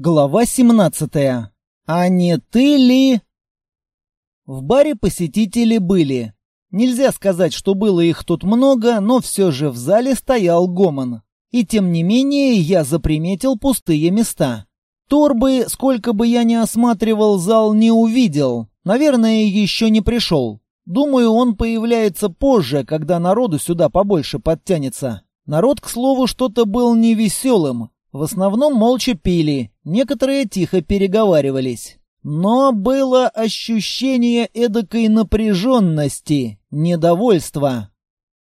Глава 17. А не ты ли... В баре посетители были. Нельзя сказать, что было их тут много, но все же в зале стоял гомон. И тем не менее я заприметил пустые места. Торбы, сколько бы я ни осматривал, зал не увидел. Наверное, еще не пришел. Думаю, он появляется позже, когда народу сюда побольше подтянется. Народ, к слову, что-то был невеселым. В основном молча пили, некоторые тихо переговаривались. Но было ощущение эдакой напряженности, недовольства.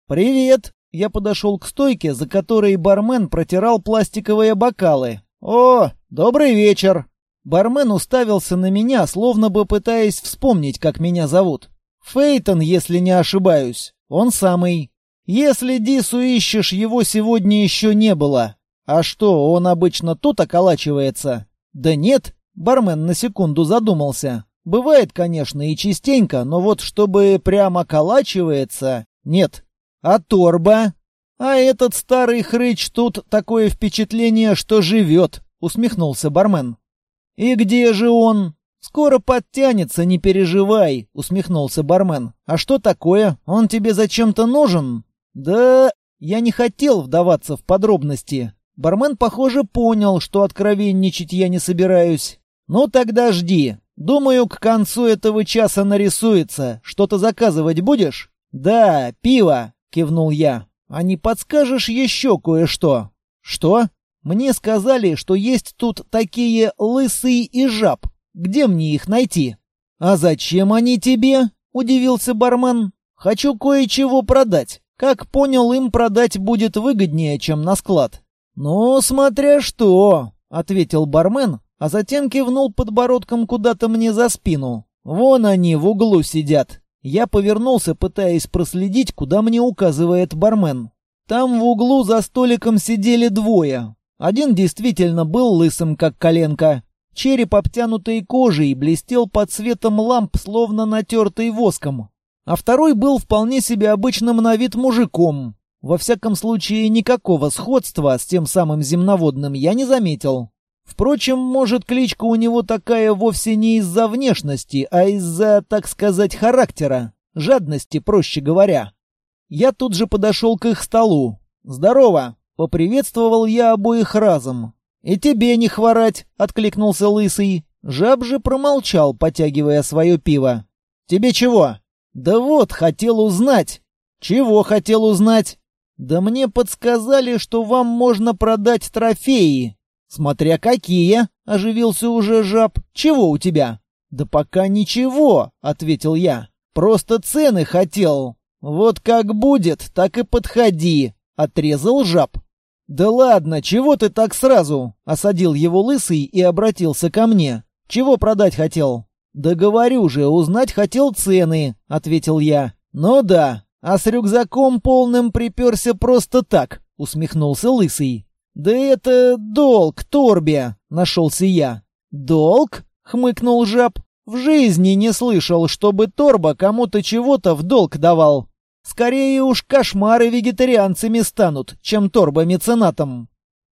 «Привет!» Я подошел к стойке, за которой бармен протирал пластиковые бокалы. «О, добрый вечер!» Бармен уставился на меня, словно бы пытаясь вспомнить, как меня зовут. Фейтон, если не ошибаюсь. Он самый. Если Дису ищешь, его сегодня еще не было. А что, он обычно тут околачивается? Да нет, бармен на секунду задумался. Бывает, конечно, и частенько, но вот чтобы прямо околачивается, нет. А торба? А этот старый хрыч тут такое впечатление, что живет, усмехнулся бармен. И где же он? Скоро подтянется, не переживай, усмехнулся бармен. А что такое? Он тебе зачем-то нужен? Да, я не хотел вдаваться в подробности. Бармен, похоже, понял, что откровенничать я не собираюсь. «Ну тогда жди. Думаю, к концу этого часа нарисуется. Что-то заказывать будешь?» «Да, пиво», — кивнул я. «А не подскажешь еще кое-что?» «Что?» «Мне сказали, что есть тут такие лысый и жаб. Где мне их найти?» «А зачем они тебе?» — удивился бармен. «Хочу кое-чего продать. Как понял, им продать будет выгоднее, чем на склад. «Ну, смотря что», — ответил бармен, а затем кивнул подбородком куда-то мне за спину. «Вон они в углу сидят». Я повернулся, пытаясь проследить, куда мне указывает бармен. Там в углу за столиком сидели двое. Один действительно был лысым, как коленка. Череп, обтянутый кожей, блестел под светом ламп, словно натертый воском. А второй был вполне себе обычным на вид мужиком, во всяком случае, никакого сходства с тем самым земноводным я не заметил. Впрочем, может, кличка у него такая вовсе не из-за внешности, а из-за, так сказать, характера. Жадности, проще говоря. Я тут же подошел к их столу. «Здорово!» — поприветствовал я обоих разом. «И тебе не хворать!» — откликнулся Лысый. Жаб же промолчал, потягивая свое пиво. «Тебе чего?» «Да вот, хотел узнать». «Чего хотел узнать?» «Да мне подсказали, что вам можно продать трофеи». «Смотря какие», — оживился уже жаб. «Чего у тебя?» «Да пока ничего», — ответил я. «Просто цены хотел». «Вот как будет, так и подходи», — отрезал жаб. «Да ладно, чего ты так сразу?» — осадил его лысый и обратился ко мне. «Чего продать хотел?» «Да говорю же, узнать хотел цены», — ответил я. «Ну да, а с рюкзаком полным приперся просто так, усмехнулся лысый. Да это долг Торбе, нашелся я. Долг? хмыкнул жаб. В жизни не слышал, чтобы Торба кому-то чего-то в долг давал. Скорее уж кошмары вегетарианцами станут, чем Торба меценатом.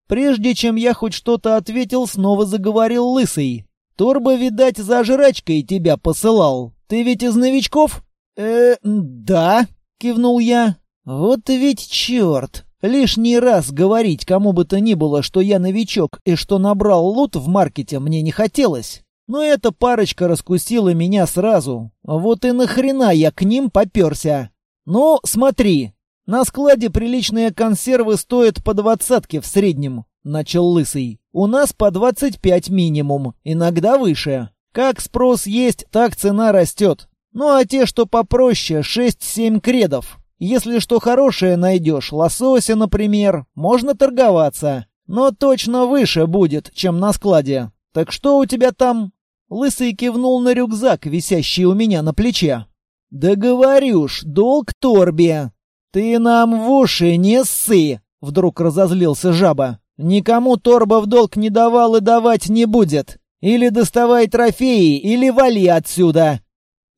Прежде чем я хоть что-то ответил, снова заговорил Лысый. Торба, видать, за жрачкой тебя посылал. Ты ведь из новичков? Э, да, — кивнул я. «Вот ведь черт! Лишний раз говорить кому бы то ни было, что я новичок и что набрал лут в маркете, мне не хотелось. Но эта парочка раскусила меня сразу. Вот и нахрена я к ним поперся. Ну, смотри, на складе приличные консервы стоят по двадцатке в среднем», — начал Лысый. «У нас по двадцать пять минимум, иногда выше. Как спрос есть, так цена растет. Ну а те, что попроще, 6-7 кредов. Если что хорошее найдешь, лосося, например, можно торговаться. Но точно выше будет, чем на складе. Так что у тебя там?» Лысый кивнул на рюкзак, висящий у меня на плече. «Да говорю ж, долг торбе!» «Ты нам в уши не ссы!» — вдруг разозлился жаба. «Никому торба в долг не давал и давать не будет. Или доставай трофеи, или вали отсюда!»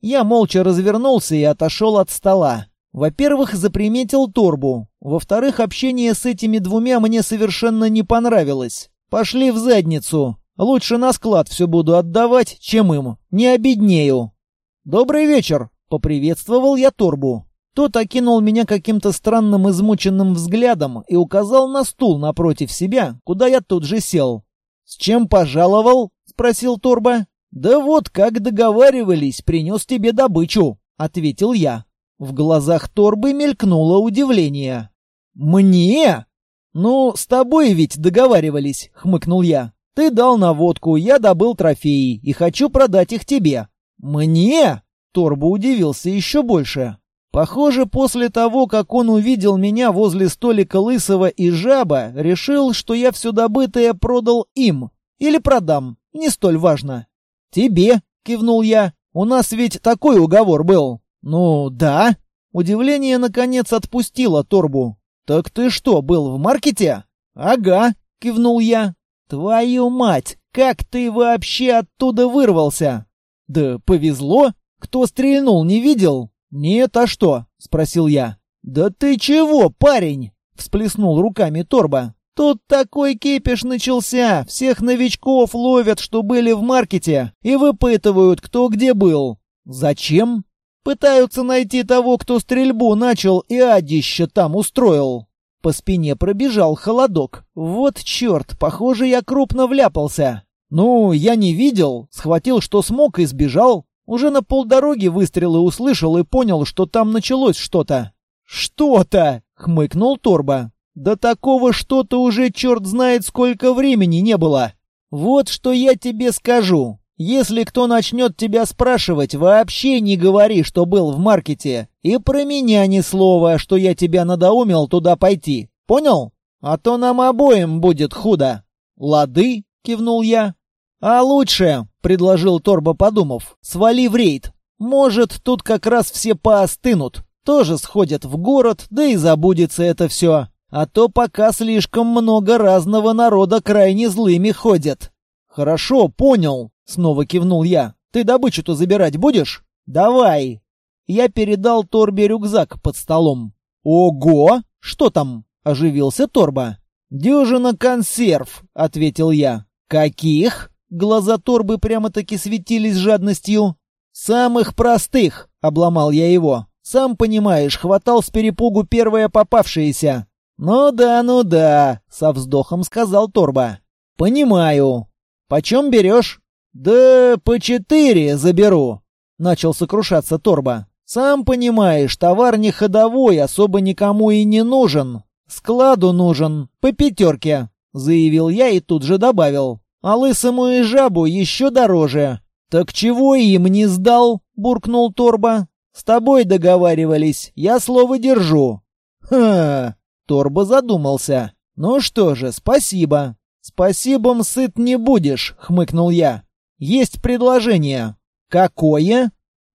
Я молча развернулся и отошел от стола. Во-первых, заприметил торбу. Во-вторых, общение с этими двумя мне совершенно не понравилось. Пошли в задницу. Лучше на склад все буду отдавать, чем им. Не обеднею. Добрый вечер, поприветствовал я Торбу. Тот окинул меня каким-то странным измученным взглядом и указал на стул напротив себя, куда я тут же сел. «С чем пожаловал?» — спросил Торба. «Да вот, как договаривались, принес тебе добычу», — ответил я. В глазах Торбы мелькнуло удивление. «Мне?» «Ну, с тобой ведь договаривались», — хмыкнул я. «Ты дал наводку, я добыл трофеи и хочу продать их тебе». «Мне?» — Торба удивился еще больше. Похоже, после того, как он увидел меня возле столика Лысого и Жаба, решил, что я все добытое продал им. Или продам, не столь важно. «Тебе», — кивнул я, — «у нас ведь такой уговор был». «Ну, да». Удивление, наконец, отпустило Торбу. «Так ты что, был в маркете?» «Ага», — кивнул я. «Твою мать, как ты вообще оттуда вырвался?» «Да повезло. Кто стрельнул, не видел?» «Нет, а что?» — спросил я. «Да ты чего, парень?» — всплеснул руками Торба. «Тут такой кипиш начался. Всех новичков ловят, что были в маркете, и выпытывают, кто где был. Зачем? Пытаются найти того, кто стрельбу начал и адище там устроил». По спине пробежал холодок. «Вот черт, похоже, я крупно вляпался». «Ну, я не видел, схватил, что смог, и сбежал. Уже на полдороги выстрелы услышал и понял, что там началось что-то. «Что-то!» — хмыкнул Торба. «Да такого что-то уже черт знает сколько времени не было. Вот что я тебе скажу. Если кто начнет тебя спрашивать, вообще не говори, что был в маркете. И про меня ни слова, что я тебя надоумил туда пойти. Понял? А то нам обоим будет худо». «Лады?» — кивнул я. «А лучше, — предложил Торба, подумав, — свали в рейд. Может, тут как раз все поостынут. Тоже сходят в город, да и забудется это все. А то пока слишком много разного народа крайне злыми ходят». «Хорошо, понял», — снова кивнул я. «Ты добычу-то забирать будешь?» «Давай». Я передал Торбе рюкзак под столом. «Ого! Что там?» — оживился Торба. «Дюжина консерв», — ответил я. «Каких?» Глаза торбы прямо-таки светились жадностью. «Самых простых!» — обломал я его. «Сам понимаешь, хватал с перепугу первое попавшееся». «Ну да, ну да», — со вздохом сказал Торба. «Понимаю. Почем берешь?» «Да по четыре заберу», — начал сокрушаться Торба. «Сам понимаешь, товар не ходовой, особо никому и не нужен. Складу нужен, по пятерке», — заявил я и тут же добавил. А лысому и жабу еще дороже. Так чего им не сдал? буркнул Торба. С тобой договаривались, я слово держу. Ха! Торба задумался. Ну что же, спасибо. Спасибом сыт не будешь, хмыкнул я. Есть предложение. Какое?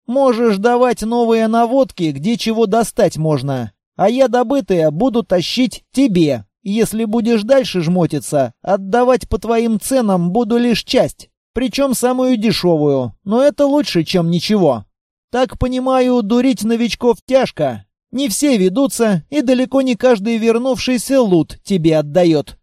Можешь давать новые наводки, где чего достать можно, а я добытые буду тащить тебе. Если будешь дальше жмотиться, отдавать по твоим ценам буду лишь часть, причем самую дешевую, но это лучше, чем ничего. Так понимаю, дурить новичков тяжко. Не все ведутся, и далеко не каждый вернувшийся лут тебе отдает.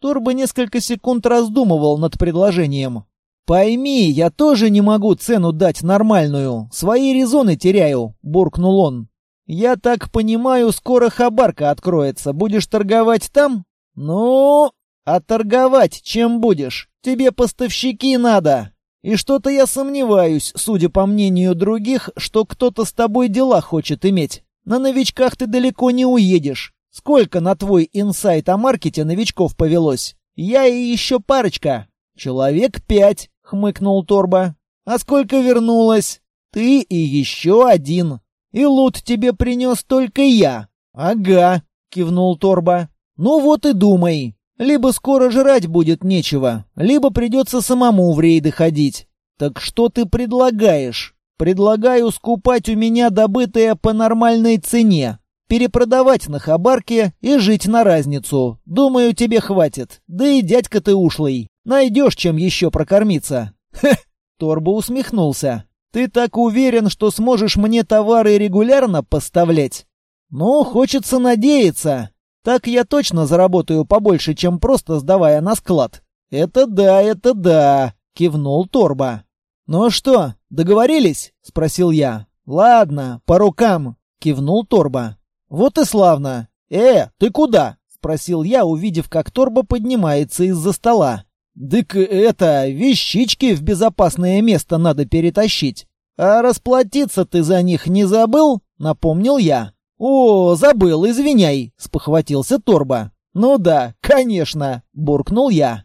Турбо несколько секунд раздумывал над предложением. «Пойми, я тоже не могу цену дать нормальную. Свои резоны теряю», — буркнул он. «Я так понимаю, скоро хабарка откроется. Будешь торговать там?» «Ну, а торговать чем будешь? Тебе поставщики надо. И что-то я сомневаюсь, судя по мнению других, что кто-то с тобой дела хочет иметь. На новичках ты далеко не уедешь. Сколько на твой инсайт о маркете новичков повелось? Я и еще парочка. Человек пять, хмыкнул Торба. А сколько вернулось? Ты и еще один. И лут тебе принес только я. Ага, кивнул Торба. Ну вот и думай. Либо скоро жрать будет нечего, либо придется самому в рейды ходить. Так что ты предлагаешь? Предлагаю скупать у меня добытое по нормальной цене, перепродавать на хабарке и жить на разницу. Думаю, тебе хватит. Да и дядька ты ушлый. Найдешь чем еще прокормиться. Хе! Торбо усмехнулся. Ты так уверен, что сможешь мне товары регулярно поставлять? Ну, хочется надеяться. Так я точно заработаю побольше, чем просто сдавая на склад. «Это да, это да», — кивнул Торба. «Ну что, договорились?» — спросил я. «Ладно, по рукам», — кивнул Торба. «Вот и славно. Э, ты куда?» — спросил я, увидев, как Торба поднимается из-за стола. «Дык это, вещички в безопасное место надо перетащить. А расплатиться ты за них не забыл?» — напомнил я. «О, забыл, извиняй», — спохватился Торба. «Ну да, конечно», — буркнул я.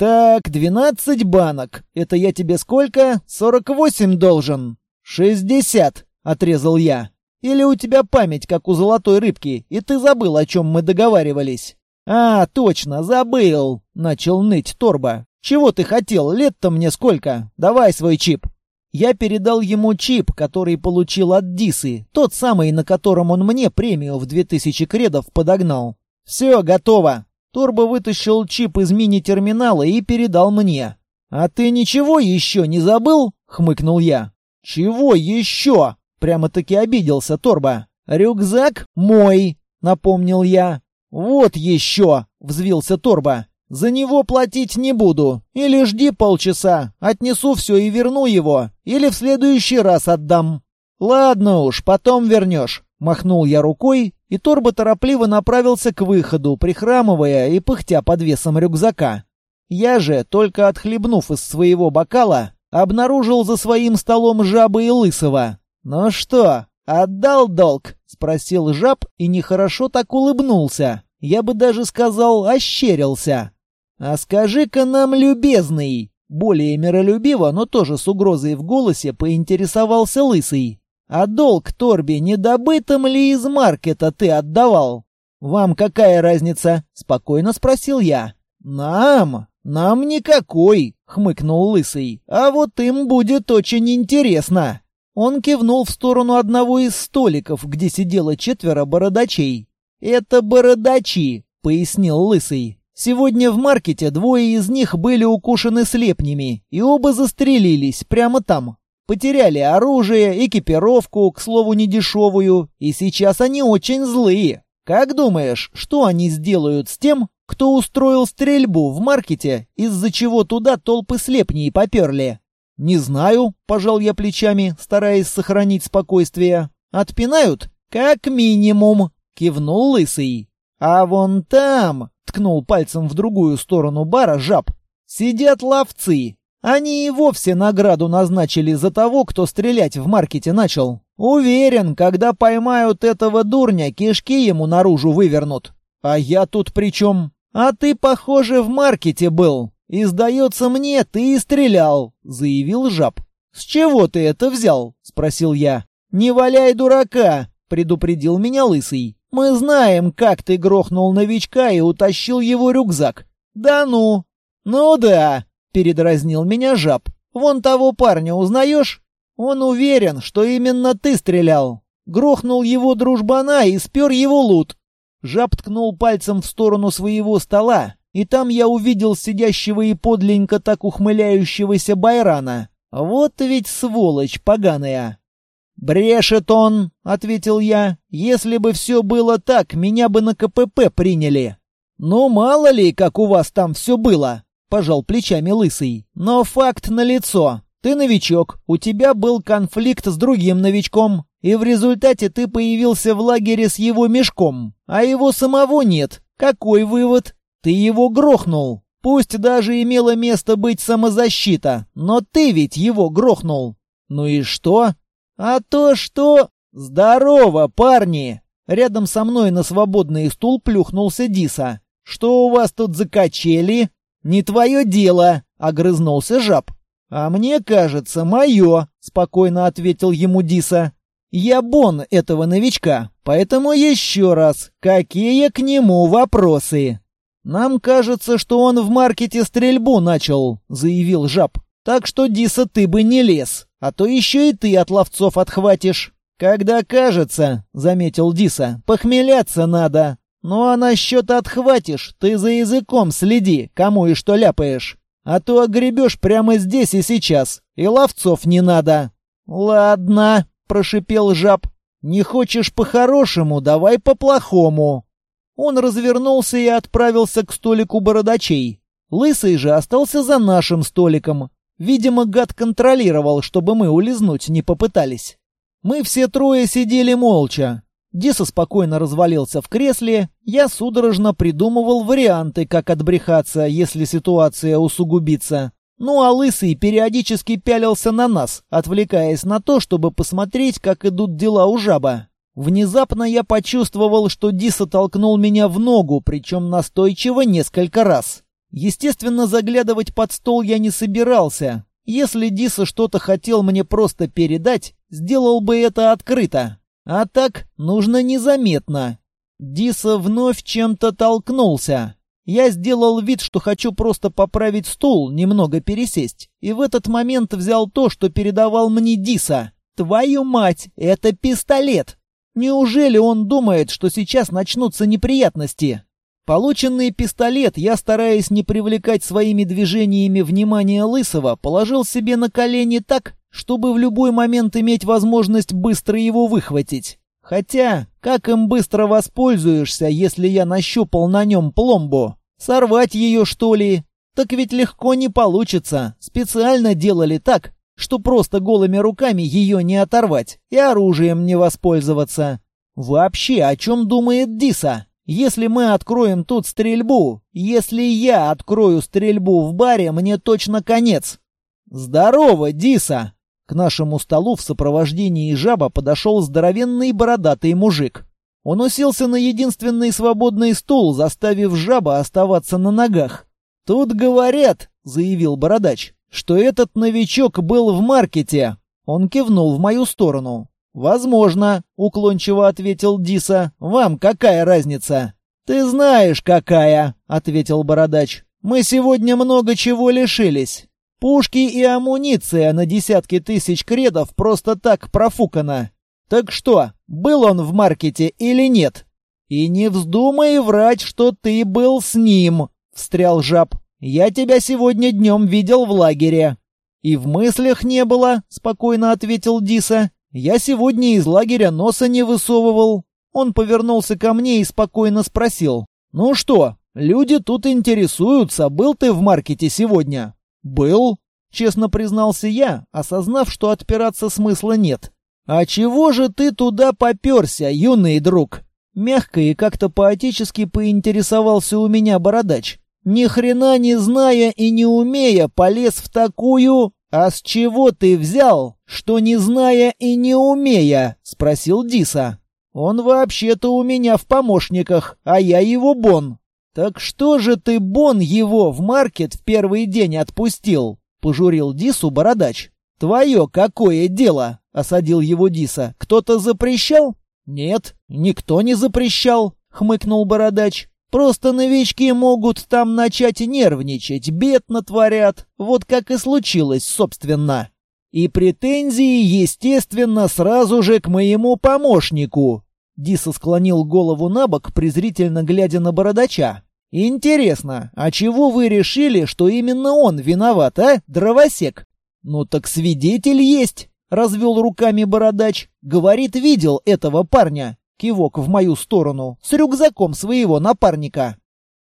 «Так, двенадцать банок. Это я тебе сколько? Сорок восемь должен». «Шестьдесят», — отрезал я. «Или у тебя память, как у золотой рыбки, и ты забыл, о чем мы договаривались?» «А, точно, забыл», — начал ныть Торба. «Чего ты хотел? Лет-то мне сколько? Давай свой чип». Я передал ему чип, который получил от Дисы, тот самый, на котором он мне премию в две тысячи кредов подогнал. «Все, готово. Торбо вытащил чип из мини-терминала и передал мне. «А ты ничего еще не забыл?» — хмыкнул я. «Чего еще?» — прямо-таки обиделся Торбо. «Рюкзак мой», — напомнил я. «Вот еще!» — взвился Торбо. «За него платить не буду. Или жди полчаса, отнесу все и верну его. Или в следующий раз отдам». «Ладно уж, потом вернешь», — махнул я рукой и Торбо торопливо направился к выходу, прихрамывая и пыхтя под весом рюкзака. Я же, только отхлебнув из своего бокала, обнаружил за своим столом жабы и лысого. «Ну что, отдал долг?» — спросил жаб и нехорошо так улыбнулся. Я бы даже сказал, ощерился. «А скажи-ка нам, любезный!» Более миролюбиво, но тоже с угрозой в голосе поинтересовался лысый. А долг Торби не добытым ли из маркета ты отдавал? Вам какая разница? Спокойно спросил я. Нам? Нам никакой, хмыкнул лысый. А вот им будет очень интересно. Он кивнул в сторону одного из столиков, где сидело четверо бородачей. «Это бородачи», — пояснил Лысый. «Сегодня в маркете двое из них были укушены слепнями, и оба застрелились прямо там, Потеряли оружие, экипировку, к слову, недешевую, и сейчас они очень злые. Как думаешь, что они сделают с тем, кто устроил стрельбу в маркете, из-за чего туда толпы слепней поперли? Не знаю, пожал я плечами, стараясь сохранить спокойствие. Отпинают? Как минимум, кивнул лысый. А вон там, ткнул пальцем в другую сторону бара жаб, сидят ловцы, они и вовсе награду назначили за того, кто стрелять в маркете начал. Уверен, когда поймают этого дурня, кишки ему наружу вывернут. А я тут при чем? А ты, похоже, в маркете был. И, сдается мне, ты и стрелял, заявил жаб. С чего ты это взял? Спросил я. Не валяй дурака, предупредил меня лысый. Мы знаем, как ты грохнул новичка и утащил его рюкзак. Да ну? Ну да, Передразнил меня жаб. «Вон того парня узнаешь? Он уверен, что именно ты стрелял. Грохнул его дружбана и спер его лут». Жаб ткнул пальцем в сторону своего стола, и там я увидел сидящего и подленько так ухмыляющегося Байрана. Вот ведь сволочь поганая. «Брешет он», — ответил я. «Если бы все было так, меня бы на КПП приняли». «Ну, мало ли, как у вас там все было пожал плечами лысый. Но факт налицо. Ты новичок, у тебя был конфликт с другим новичком, и в результате ты появился в лагере с его мешком, а его самого нет. Какой вывод? Ты его грохнул. Пусть даже имело место быть самозащита, но ты ведь его грохнул. Ну и что? А то что... Здорово, парни! Рядом со мной на свободный стул плюхнулся Диса. Что у вас тут за качели? «Не твое дело!» — огрызнулся жаб. «А мне кажется, мое!» — спокойно ответил ему Диса. «Я Бон этого новичка, поэтому еще раз, какие к нему вопросы?» «Нам кажется, что он в маркете стрельбу начал», — заявил жаб. «Так что, Диса, ты бы не лез, а то еще и ты от ловцов отхватишь». «Когда кажется», — заметил Диса, — «похмеляться надо. «Ну а насчет отхватишь, ты за языком следи, кому и что ляпаешь. А то огребешь прямо здесь и сейчас, и ловцов не надо». «Ладно», — прошипел жаб. «Не хочешь по-хорошему, давай по-плохому». Он развернулся и отправился к столику бородачей. Лысый же остался за нашим столиком. Видимо, гад контролировал, чтобы мы улизнуть не попытались. Мы все трое сидели молча. Диса спокойно развалился в кресле, я судорожно придумывал варианты, как отбрехаться, если ситуация усугубится. Ну а Лысый периодически пялился на нас, отвлекаясь на то, чтобы посмотреть, как идут дела у жаба. Внезапно я почувствовал, что Диса толкнул меня в ногу, причем настойчиво несколько раз. Естественно, заглядывать под стол я не собирался. Если Диса что-то хотел мне просто передать, сделал бы это открыто. А так нужно незаметно. Диса вновь чем-то толкнулся. Я сделал вид, что хочу просто поправить стул, немного пересесть, и в этот момент взял то, что передавал мне Диса. «Твою мать, это пистолет!» Неужели он думает, что сейчас начнутся неприятности? Полученный пистолет я, стараясь не привлекать своими движениями внимания Лысого, положил себе на колени так, чтобы в любой момент иметь возможность быстро его выхватить. Хотя, как им быстро воспользуешься, если я нащупал на нем пломбу? Сорвать ее, что ли? Так ведь легко не получится. Специально делали так, что просто голыми руками ее не оторвать и оружием не воспользоваться. Вообще, о чем думает Диса? Если мы откроем тут стрельбу, если я открою стрельбу в баре, мне точно конец. Здорово, Диса! К нашему столу в сопровождении жаба подошел здоровенный бородатый мужик. Он уселся на единственный свободный стул, заставив жаба оставаться на ногах. «Тут говорят», — заявил бородач, — «что этот новичок был в маркете». Он кивнул в мою сторону. «Возможно», — уклончиво ответил Диса. «Вам какая разница?» «Ты знаешь, какая», — ответил Бородач. «Мы сегодня много чего лишились. Пушки и амуниция на десятки тысяч кредов просто так профукано. Так что, был он в маркете или нет?» «И не вздумай врать, что ты был с ним», — встрял жаб. «Я тебя сегодня днем видел в лагере». «И в мыслях не было», — спокойно ответил Диса. Я сегодня из лагеря носа не высовывал. Он повернулся ко мне и спокойно спросил. «Ну что, люди тут интересуются, был ты в маркете сегодня?» «Был», — честно признался я, осознав, что отпираться смысла нет. «А чего же ты туда поперся, юный друг?» Мягко и как-то поотечески поинтересовался у меня бородач. Ни хрена не зная и не умея, полез в такую... «А с чего ты взял, что не зная и не умея?» — спросил Диса. «Он вообще-то у меня в помощниках, а я его Бон». «Так что же ты, Бон, его в маркет в первый день отпустил?» — пожурил Дису бородач. «Твое какое дело?» — осадил его Диса. «Кто-то запрещал?» «Нет, никто не запрещал», — хмыкнул бородач. Просто новички могут там начать нервничать, бед натворят, вот как и случилось, собственно. И претензии, естественно, сразу же к моему помощнику. Диса склонил голову на бок, презрительно глядя на бородача. «Интересно, а чего вы решили, что именно он виноват, а, дровосек?» «Ну так свидетель есть», — развел руками бородач. «Говорит, видел этого парня. Кивок в мою сторону, с рюкзаком своего напарника.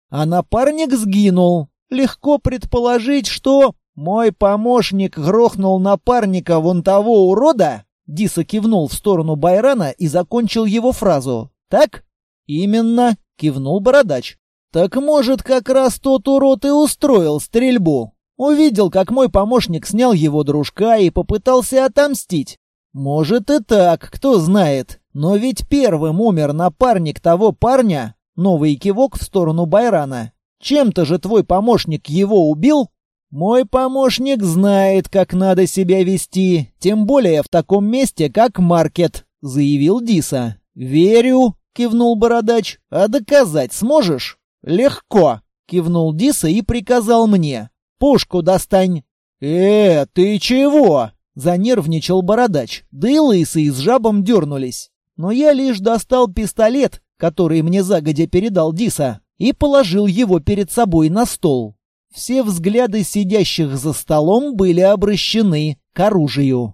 А напарник сгинул. Легко предположить, что... Мой помощник грохнул напарника вон того урода? Диса кивнул в сторону Байрана и закончил его фразу. «Так?» «Именно», — кивнул Бородач. «Так может, как раз тот урод и устроил стрельбу. Увидел, как мой помощник снял его дружка и попытался отомстить. Может и так, кто знает. Но ведь первым умер напарник того парня. Новый кивок в сторону Байрана. Чем-то же твой помощник его убил? Мой помощник знает, как надо себя вести, тем более в таком месте, как маркет, заявил Диса. Верю, кивнул бородач. А доказать сможешь? Легко, кивнул Диса и приказал мне. Пушку достань. Э, ты чего? Занервничал бородач, да и лысые с жабом дернулись. Но я лишь достал пистолет, который мне загодя передал Диса, и положил его перед собой на стол. Все взгляды сидящих за столом были обращены к оружию.